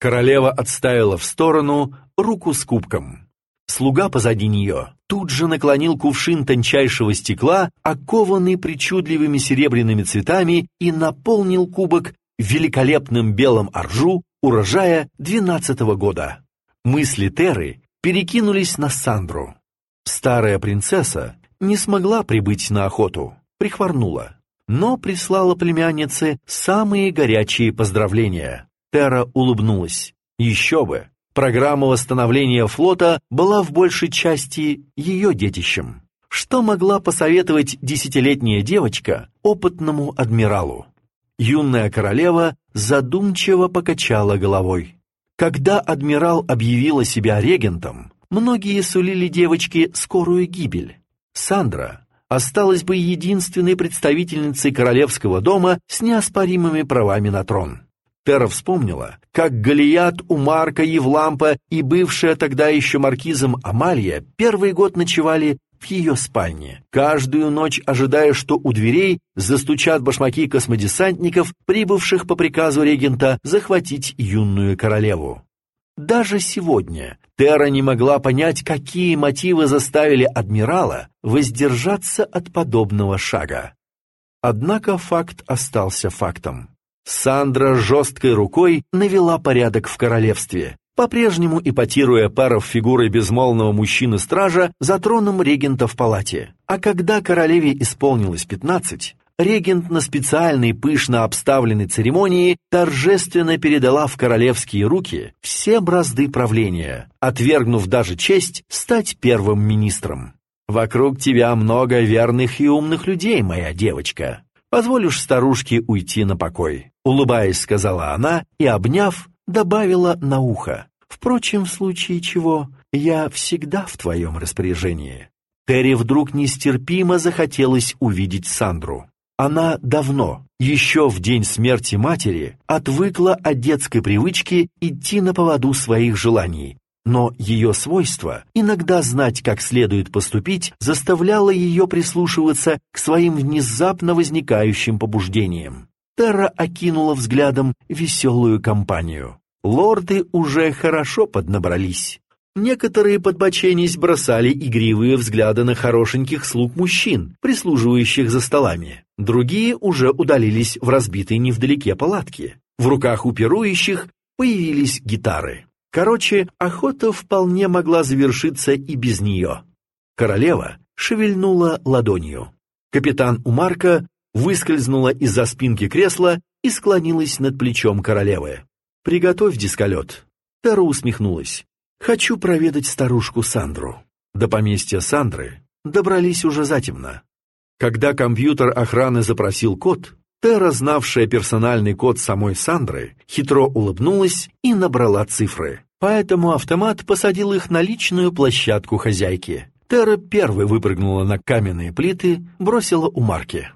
Королева отставила в сторону руку с кубком. Слуга позади нее тут же наклонил кувшин тончайшего стекла, окованный причудливыми серебряными цветами, и наполнил кубок великолепным белым аржу урожая двенадцатого года. Мысли Теры перекинулись на Сандру. Старая принцесса не смогла прибыть на охоту, прихворнула, но прислала племяннице самые горячие поздравления. Тера улыбнулась. Еще бы, программа восстановления флота была в большей части ее детищем. Что могла посоветовать десятилетняя девочка опытному адмиралу? Юная королева задумчиво покачала головой. Когда адмирал объявила себя регентом, многие сулили девочке скорую гибель. Сандра осталась бы единственной представительницей королевского дома с неоспоримыми правами на трон. Тера вспомнила, как Галият у Марка Евлампа и бывшая тогда еще маркизом Амалия первый год ночевали в ее спальне, каждую ночь ожидая, что у дверей застучат башмаки космодесантников, прибывших по приказу регента захватить юную королеву. Даже сегодня Тера не могла понять, какие мотивы заставили адмирала воздержаться от подобного шага. Однако факт остался фактом. Сандра жесткой рукой навела порядок в королевстве, по-прежнему ипотируя паров фигурой безмолвного мужчины-стража за троном регента в палате. А когда королеве исполнилось пятнадцать, регент на специальной пышно обставленной церемонии торжественно передала в королевские руки все бразды правления, отвергнув даже честь стать первым министром. «Вокруг тебя много верных и умных людей, моя девочка. Позволишь старушке уйти на покой», — улыбаясь, сказала она и, обняв, добавила на ухо. Впрочем, в случае чего, я всегда в твоем распоряжении. Терри вдруг нестерпимо захотелось увидеть Сандру. Она давно, еще в день смерти матери, отвыкла от детской привычки идти на поводу своих желаний, но ее свойство иногда знать, как следует поступить, заставляло ее прислушиваться к своим внезапно возникающим побуждениям. Терра окинула взглядом веселую компанию. Лорды уже хорошо поднабрались. Некоторые подбоченись бросали игривые взгляды на хорошеньких слуг мужчин, прислуживающих за столами. Другие уже удалились в разбитые невдалеке палатки. В руках у пирующих появились гитары. Короче, охота вполне могла завершиться и без нее. Королева шевельнула ладонью. Капитан Умарка выскользнула из-за спинки кресла и склонилась над плечом королевы. «Приготовь дисколет». Тара усмехнулась. «Хочу проведать старушку Сандру». До поместья Сандры добрались уже затемно. Когда компьютер охраны запросил код, Тера, знавшая персональный код самой Сандры, хитро улыбнулась и набрала цифры. Поэтому автомат посадил их на личную площадку хозяйки. Тера первой выпрыгнула на каменные плиты, бросила у Марки.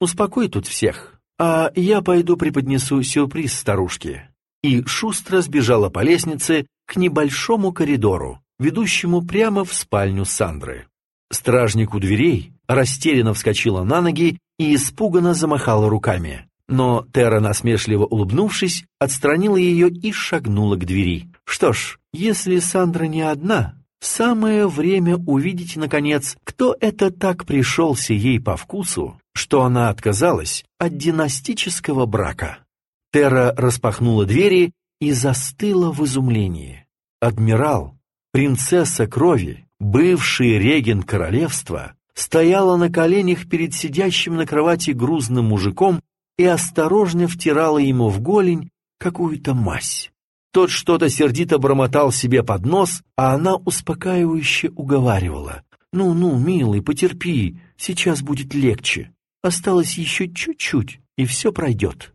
«Успокой тут всех, а я пойду преподнесу сюрприз старушке и шустро сбежала по лестнице к небольшому коридору, ведущему прямо в спальню Сандры. Стражник у дверей растерянно вскочила на ноги и испуганно замахала руками. Но Тера, насмешливо улыбнувшись, отстранила ее и шагнула к двери. Что ж, если Сандра не одна, самое время увидеть, наконец, кто это так пришелся ей по вкусу, что она отказалась от династического брака. Тера распахнула двери и застыла в изумлении. Адмирал, принцесса крови, бывший регент королевства, стояла на коленях перед сидящим на кровати грузным мужиком и осторожно втирала ему в голень какую-то мазь. Тот что-то сердито бормотал себе под нос, а она успокаивающе уговаривала. «Ну-ну, милый, потерпи, сейчас будет легче. Осталось еще чуть-чуть, и все пройдет».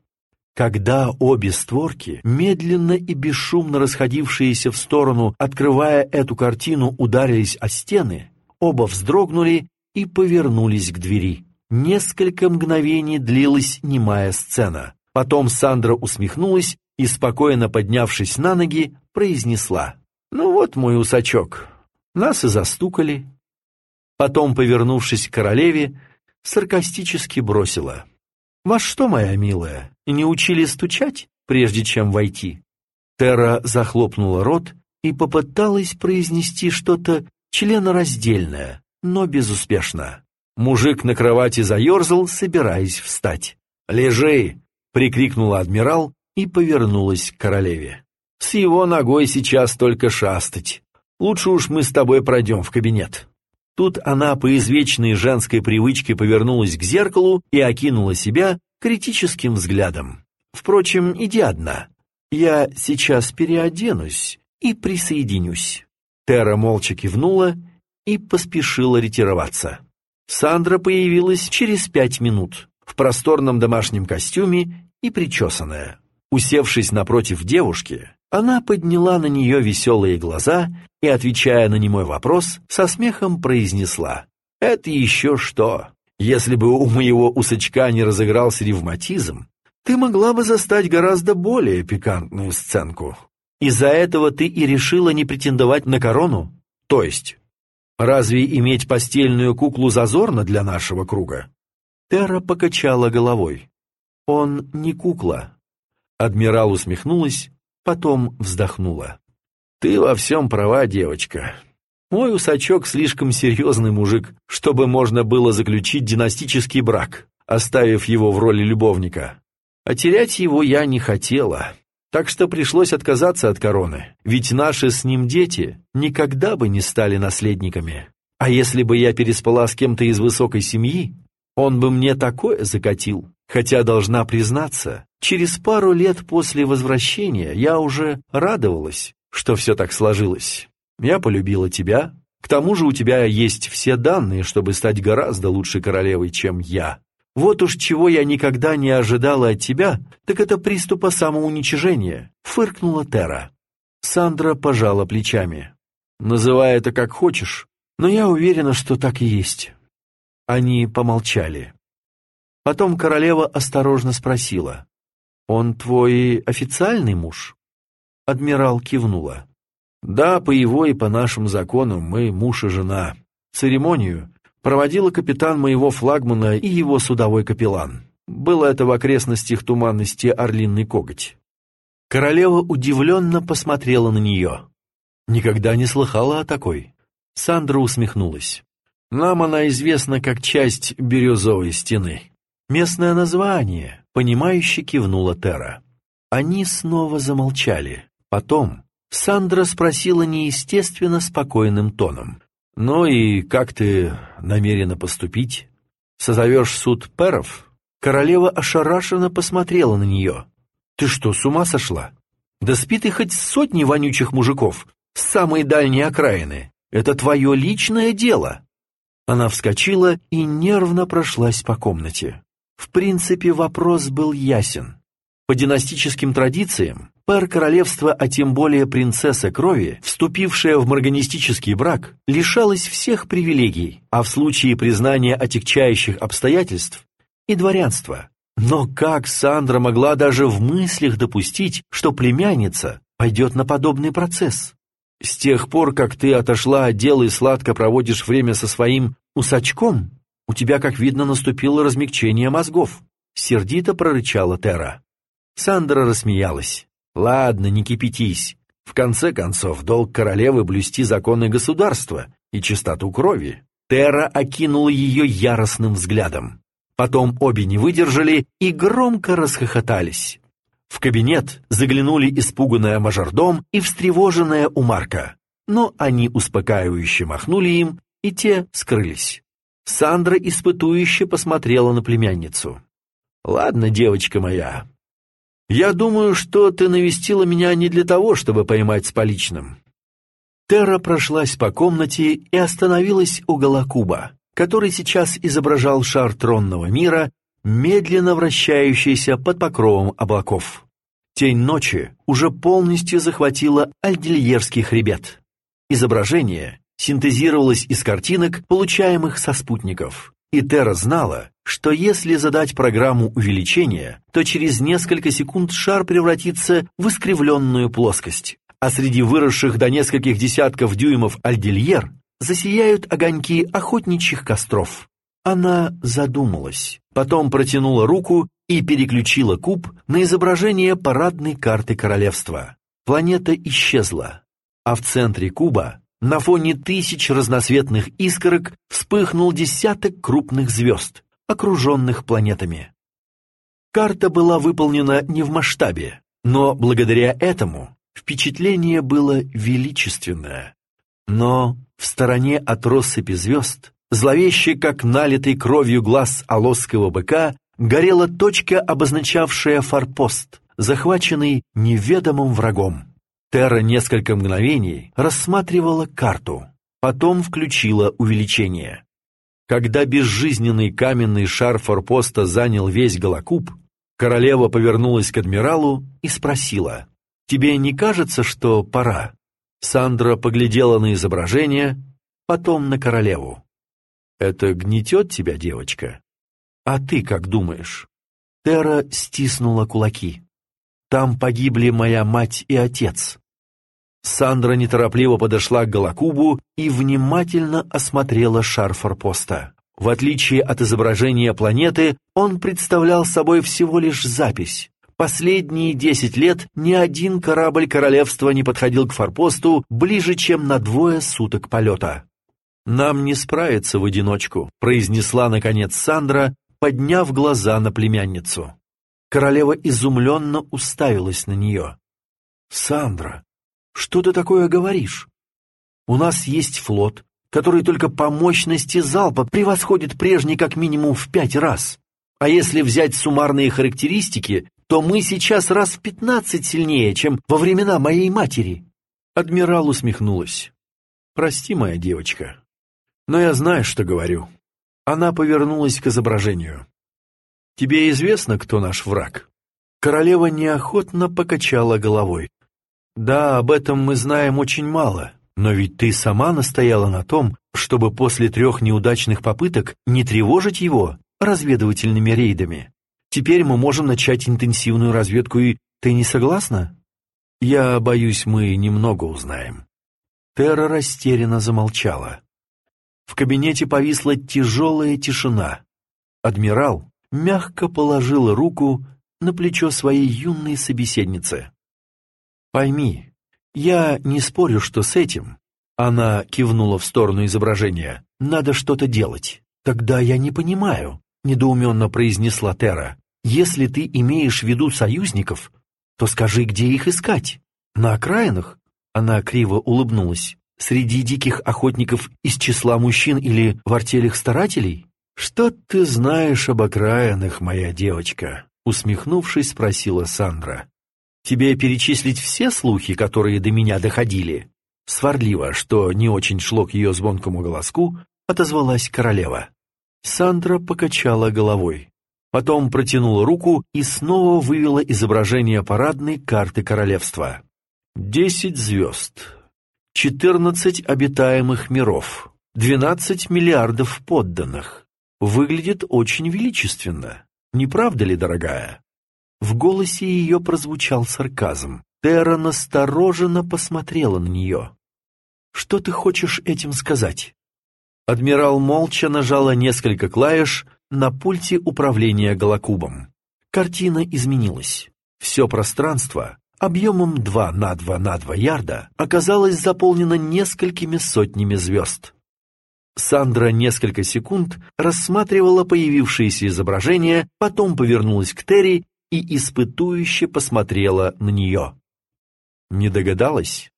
Когда обе створки, медленно и бесшумно расходившиеся в сторону, открывая эту картину, ударились о стены, оба вздрогнули и повернулись к двери. Несколько мгновений длилась немая сцена. Потом Сандра усмехнулась и, спокойно поднявшись на ноги, произнесла. «Ну вот мой усачок, нас и застукали». Потом, повернувшись к королеве, саркастически бросила. «Вас что, моя милая, не учили стучать, прежде чем войти?» Тера захлопнула рот и попыталась произнести что-то членораздельное, но безуспешно. Мужик на кровати заерзал, собираясь встать. «Лежи!» — прикрикнула адмирал и повернулась к королеве. «С его ногой сейчас только шастать. Лучше уж мы с тобой пройдем в кабинет». Тут она по извечной женской привычке повернулась к зеркалу и окинула себя критическим взглядом. «Впрочем, иди одна. Я сейчас переоденусь и присоединюсь». Тера молча кивнула и поспешила ретироваться. Сандра появилась через пять минут в просторном домашнем костюме и причесанная. Усевшись напротив девушки, она подняла на нее веселые глаза и, отвечая на немой вопрос, со смехом произнесла «Это еще что? Если бы у моего усачка не разыгрался ревматизм, ты могла бы застать гораздо более пикантную сценку. Из-за этого ты и решила не претендовать на корону? То есть, разве иметь постельную куклу зазорно для нашего круга?» Терра покачала головой. «Он не кукла». Адмирал усмехнулась потом вздохнула. «Ты во всем права, девочка. Мой усачок слишком серьезный мужик, чтобы можно было заключить династический брак, оставив его в роли любовника. А терять его я не хотела, так что пришлось отказаться от короны, ведь наши с ним дети никогда бы не стали наследниками. А если бы я переспала с кем-то из высокой семьи, он бы мне такое закатил, хотя, должна признаться, через пару лет после возвращения я уже радовалась, что все так сложилось. Я полюбила тебя, к тому же у тебя есть все данные, чтобы стать гораздо лучшей королевой, чем я. Вот уж чего я никогда не ожидала от тебя, так это приступа самоуничижения», — фыркнула Тера. Сандра пожала плечами. «Называй это как хочешь, но я уверена, что так и есть. Они помолчали. Потом королева осторожно спросила. «Он твой официальный муж?» Адмирал кивнула. «Да, по его и по нашим законам мы муж и жена. Церемонию проводила капитан моего флагмана и его судовой капеллан. Было это в окрестностях туманности Орлинный коготь». Королева удивленно посмотрела на нее. Никогда не слыхала о такой. Сандра усмехнулась. Нам она известна как часть бирюзовой стены. Местное название, понимающе кивнула Тера. Они снова замолчали. Потом Сандра спросила неестественно спокойным тоном. «Ну и как ты намерена поступить? Созовешь суд перов?» Королева ошарашенно посмотрела на нее. «Ты что, с ума сошла? Да спи ты хоть сотни вонючих мужиков с самой дальней окраины. Это твое личное дело!» Она вскочила и нервно прошлась по комнате. В принципе, вопрос был ясен. По династическим традициям, пар королевства, а тем более принцесса крови, вступившая в марганистический брак, лишалась всех привилегий, а в случае признания отягчающих обстоятельств и дворянства. Но как Сандра могла даже в мыслях допустить, что племянница пойдет на подобный процесс? С тех пор, как ты отошла от дела и сладко проводишь время со своим усачком, у тебя, как видно, наступило размягчение мозгов», — сердито прорычала Тера. Сандра рассмеялась. «Ладно, не кипятись. В конце концов, долг королевы блюсти законы государства и чистоту крови». Тера окинула ее яростным взглядом. Потом обе не выдержали и громко расхохотались. В кабинет заглянули испуганная мажордом и встревоженная Умарка, но они успокаивающе махнули им, и те скрылись. Сандра испытующе посмотрела на племянницу. «Ладно, девочка моя, я думаю, что ты навестила меня не для того, чтобы поймать с поличным». Терра прошлась по комнате и остановилась у Галакуба, который сейчас изображал шар тронного мира медленно вращающийся под покровом облаков. Тень ночи уже полностью захватила Альдильерский хребет. Изображение синтезировалось из картинок, получаемых со спутников. И Терра знала, что если задать программу увеличения, то через несколько секунд шар превратится в искривленную плоскость, а среди выросших до нескольких десятков дюймов альдильер засияют огоньки охотничьих костров. Она задумалась, потом протянула руку и переключила куб на изображение парадной карты королевства. планета исчезла, а в центре куба на фоне тысяч разноцветных искорок вспыхнул десяток крупных звезд, окруженных планетами. Карта была выполнена не в масштабе, но благодаря этому впечатление было величественное. Но в стороне от россыпи звезд, зловеще как налитый кровью глаз алосского быка, горела точка, обозначавшая форпост, захваченный неведомым врагом. Терра несколько мгновений рассматривала карту, потом включила увеличение. Когда безжизненный каменный шар форпоста занял весь Голокуб, королева повернулась к адмиралу и спросила, «Тебе не кажется, что пора?» Сандра поглядела на изображение, потом на королеву. «Это гнетет тебя, девочка? А ты как думаешь?» Тера стиснула кулаки. «Там погибли моя мать и отец. Сандра неторопливо подошла к Галакубу и внимательно осмотрела шар форпоста. В отличие от изображения планеты, он представлял собой всего лишь запись. Последние десять лет ни один корабль королевства не подходил к форпосту ближе, чем на двое суток полета. «Нам не справиться в одиночку», — произнесла, наконец, Сандра, подняв глаза на племянницу. Королева изумленно уставилась на нее. «Сандра, что ты такое говоришь? У нас есть флот, который только по мощности залпа превосходит прежний как минимум в пять раз. А если взять суммарные характеристики, то мы сейчас раз в пятнадцать сильнее, чем во времена моей матери. Адмирал усмехнулась. Прости, моя девочка, но я знаю, что говорю. Она повернулась к изображению. Тебе известно, кто наш враг? Королева неохотно покачала головой. Да, об этом мы знаем очень мало, но ведь ты сама настояла на том, чтобы после трех неудачных попыток не тревожить его разведывательными рейдами. Теперь мы можем начать интенсивную разведку, и ты не согласна? Я боюсь, мы немного узнаем. Терра растерянно замолчала. В кабинете повисла тяжелая тишина. Адмирал мягко положил руку на плечо своей юной собеседницы. Пойми, я не спорю, что с этим, она кивнула в сторону изображения, надо что-то делать. Тогда я не понимаю, недоуменно произнесла Тера. Если ты имеешь в виду союзников, то скажи, где их искать? На окраинах? Она криво улыбнулась. Среди диких охотников из числа мужчин или в артелях старателей? Что ты знаешь об окраинах, моя девочка? Усмехнувшись, спросила Сандра. Тебе перечислить все слухи, которые до меня доходили?» Сварливо, что не очень шло к ее звонкому голоску, отозвалась королева. Сандра покачала головой. Потом протянула руку и снова вывела изображение парадной карты королевства. Десять звезд, четырнадцать обитаемых миров, двенадцать миллиардов подданных. Выглядит очень величественно, не правда ли, дорогая? В голосе ее прозвучал сарказм. Терра настороженно посмотрела на нее. «Что ты хочешь этим сказать?» Адмирал молча нажала несколько клавиш на пульте управления голокубом. Картина изменилась. Все пространство объемом 2 на 2 на 2 ярда оказалось заполнено несколькими сотнями звезд. Сандра несколько секунд рассматривала появившееся изображение, потом повернулась к Терри и испытующе посмотрела на нее. Не догадалась?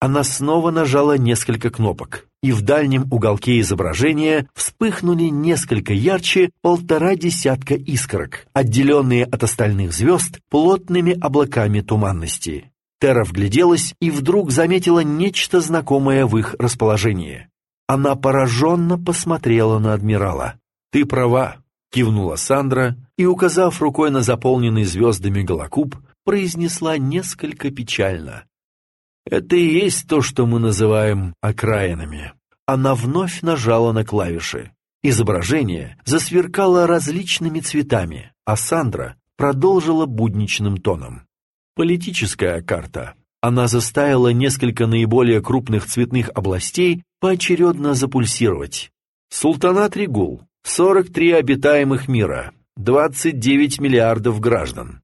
Она снова нажала несколько кнопок, и в дальнем уголке изображения вспыхнули несколько ярче полтора десятка искорок, отделенные от остальных звезд плотными облаками туманности. Тера вгляделась и вдруг заметила нечто знакомое в их расположении. Она пораженно посмотрела на адмирала. «Ты права», — кивнула Сандра и, указав рукой на заполненный звездами голокуб, произнесла несколько печально. «Это и есть то, что мы называем окраинами». Она вновь нажала на клавиши. Изображение засверкало различными цветами, а Сандра продолжила будничным тоном. Политическая карта. Она заставила несколько наиболее крупных цветных областей поочередно запульсировать. Султанат Ригул, 43 обитаемых мира, 29 миллиардов граждан.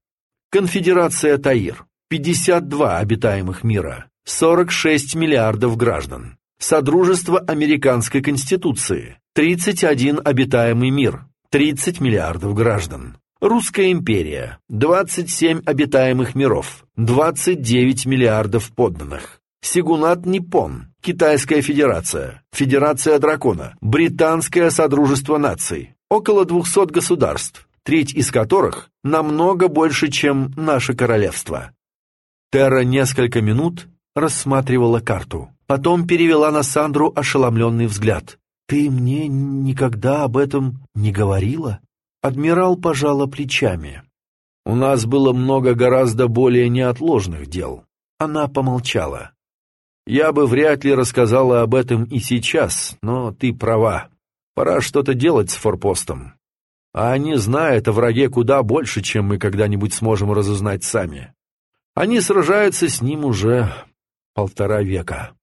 Конфедерация Таир, 52 обитаемых мира, 46 миллиардов граждан. Содружество Американской Конституции, 31 обитаемый мир, 30 миллиардов граждан. Русская империя, 27 обитаемых миров, 29 миллиардов подданных. Сигунат Ниппон, Китайская Федерация, Федерация Дракона, Британское Содружество Наций. Около 200 государств, треть из которых намного больше, чем наше королевство. Терра несколько минут рассматривала карту. Потом перевела на Сандру ошеломленный взгляд. «Ты мне никогда об этом не говорила?» Адмирал пожала плечами. «У нас было много гораздо более неотложных дел». Она помолчала. «Я бы вряд ли рассказала об этом и сейчас, но ты права. Пора что-то делать с форпостом. А они знают о враге куда больше, чем мы когда-нибудь сможем разузнать сами. Они сражаются с ним уже полтора века».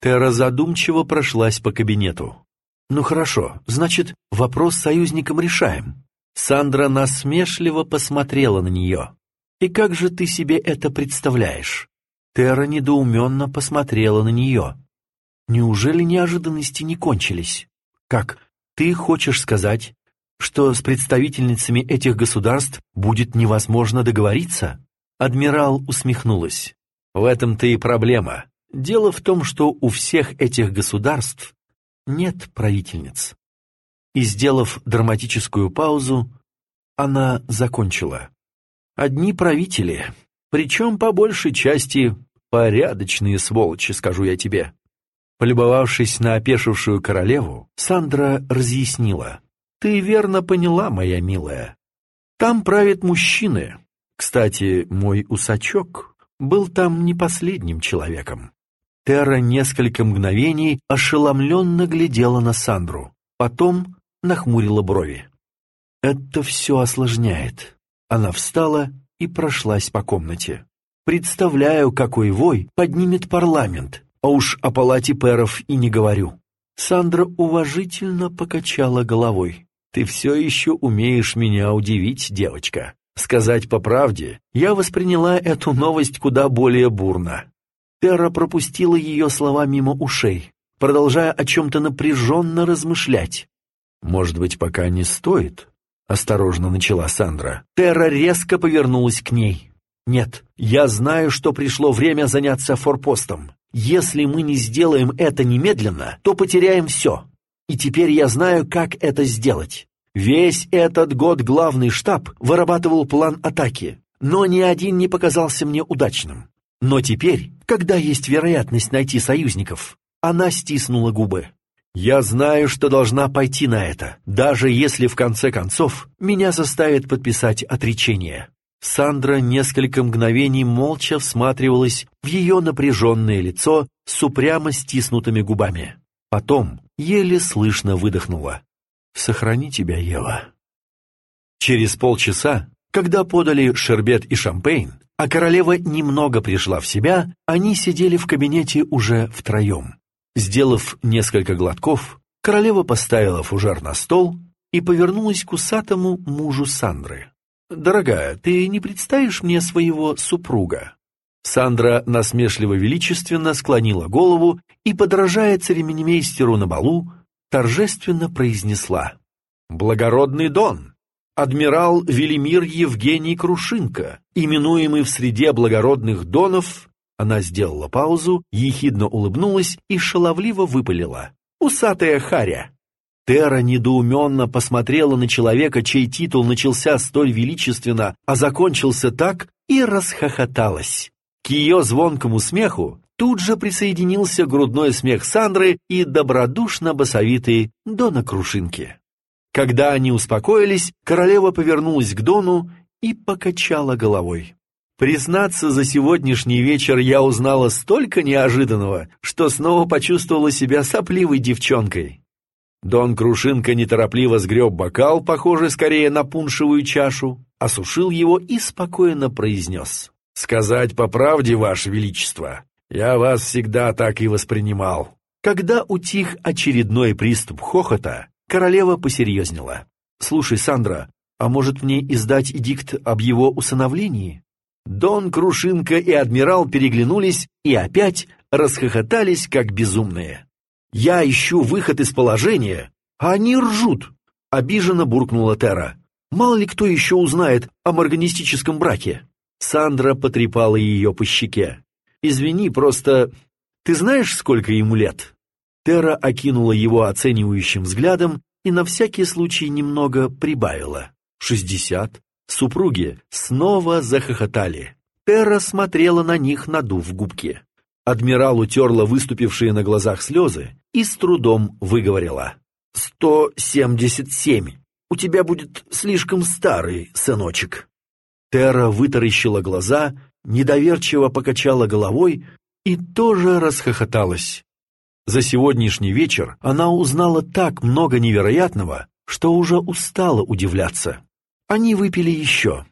Тера задумчиво прошлась по кабинету. «Ну хорошо, значит, вопрос с союзником решаем». Сандра насмешливо посмотрела на нее. «И как же ты себе это представляешь?» Тера недоуменно посмотрела на нее. «Неужели неожиданности не кончились? Как, ты хочешь сказать, что с представительницами этих государств будет невозможно договориться?» Адмирал усмехнулась. «В этом-то и проблема. Дело в том, что у всех этих государств нет правительниц. И, сделав драматическую паузу, она закончила. Одни правители, причем по большей части порядочные сволочи, скажу я тебе. Полюбовавшись на опешившую королеву, Сандра разъяснила. «Ты верно поняла, моя милая. Там правят мужчины. Кстати, мой усачок был там не последним человеком. Терра несколько мгновений ошеломленно глядела на Сандру, потом нахмурила брови. «Это все осложняет». Она встала и прошлась по комнате. «Представляю, какой вой поднимет парламент, а уж о палате пэров и не говорю». Сандра уважительно покачала головой. «Ты все еще умеешь меня удивить, девочка. Сказать по правде, я восприняла эту новость куда более бурно. Терра пропустила ее слова мимо ушей, продолжая о чем-то напряженно размышлять. «Может быть, пока не стоит?» — осторожно начала Сандра. Терра резко повернулась к ней. «Нет, я знаю, что пришло время заняться форпостом. Если мы не сделаем это немедленно, то потеряем все. И теперь я знаю, как это сделать. Весь этот год главный штаб вырабатывал план атаки, но ни один не показался мне удачным. Но теперь, когда есть вероятность найти союзников, она стиснула губы. «Я знаю, что должна пойти на это, даже если в конце концов меня заставят подписать отречение». Сандра несколько мгновений молча всматривалась в ее напряженное лицо с упрямо стиснутыми губами. Потом еле слышно выдохнула. «Сохрани тебя, Ева». Через полчаса, когда подали шербет и шампейн, а королева немного пришла в себя, они сидели в кабинете уже втроем. Сделав несколько глотков, королева поставила фужер на стол и повернулась к усатому мужу Сандры. «Дорогая, ты не представишь мне своего супруга?» Сандра насмешливо-величественно склонила голову и, подражая церемонимейстеру на балу, торжественно произнесла «Благородный Дон!» адмирал Велимир Евгений Крушинка, именуемый в среде благородных донов, она сделала паузу, ехидно улыбнулась и шаловливо выпалила. «Усатая харя!» Тера недоуменно посмотрела на человека, чей титул начался столь величественно, а закончился так, и расхохоталась. К ее звонкому смеху тут же присоединился грудной смех Сандры и добродушно басовитый Дона Крушинки. Когда они успокоились, королева повернулась к Дону и покачала головой. Признаться, за сегодняшний вечер я узнала столько неожиданного, что снова почувствовала себя сопливой девчонкой. Дон Крушинка неторопливо сгреб бокал, похожий скорее на пуншевую чашу, осушил его и спокойно произнес. «Сказать по правде, Ваше Величество, я вас всегда так и воспринимал». Когда утих очередной приступ хохота, Королева посерьезнела. «Слушай, Сандра, а может мне издать эдикт об его усыновлении?» Дон Крушинка и адмирал переглянулись и опять расхохотались, как безумные. «Я ищу выход из положения, а они ржут!» — обиженно буркнула Тера. «Мало ли кто еще узнает о морганистическом браке!» Сандра потрепала ее по щеке. «Извини, просто... Ты знаешь, сколько ему лет?» Тера окинула его оценивающим взглядом и на всякий случай немного прибавила. «Шестьдесят?» Супруги снова захохотали. Терра смотрела на них, надув губки. Адмирал утерла выступившие на глазах слезы и с трудом выговорила. «Сто семьдесят семь. У тебя будет слишком старый, сыночек». Терра вытаращила глаза, недоверчиво покачала головой и тоже расхохоталась. За сегодняшний вечер она узнала так много невероятного, что уже устала удивляться. Они выпили еще.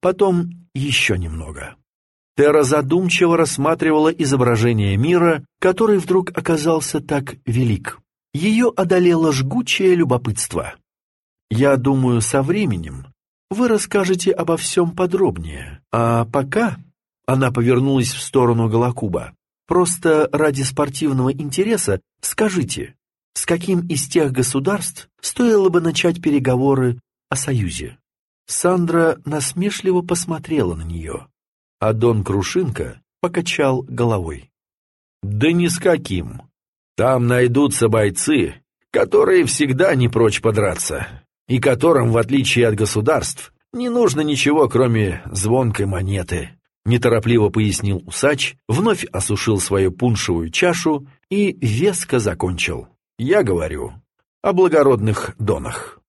Потом еще немного. Тера задумчиво рассматривала изображение мира, который вдруг оказался так велик. Ее одолело жгучее любопытство. «Я думаю, со временем вы расскажете обо всем подробнее. А пока...» Она повернулась в сторону Голокуба. «Просто ради спортивного интереса скажите, с каким из тех государств стоило бы начать переговоры о союзе?» Сандра насмешливо посмотрела на нее, а Дон Крушинка покачал головой. «Да ни с каким. Там найдутся бойцы, которые всегда не прочь подраться, и которым, в отличие от государств, не нужно ничего, кроме звонкой монеты», неторопливо пояснил усач, вновь осушил свою пуншевую чашу и веско закончил. «Я говорю о благородных донах».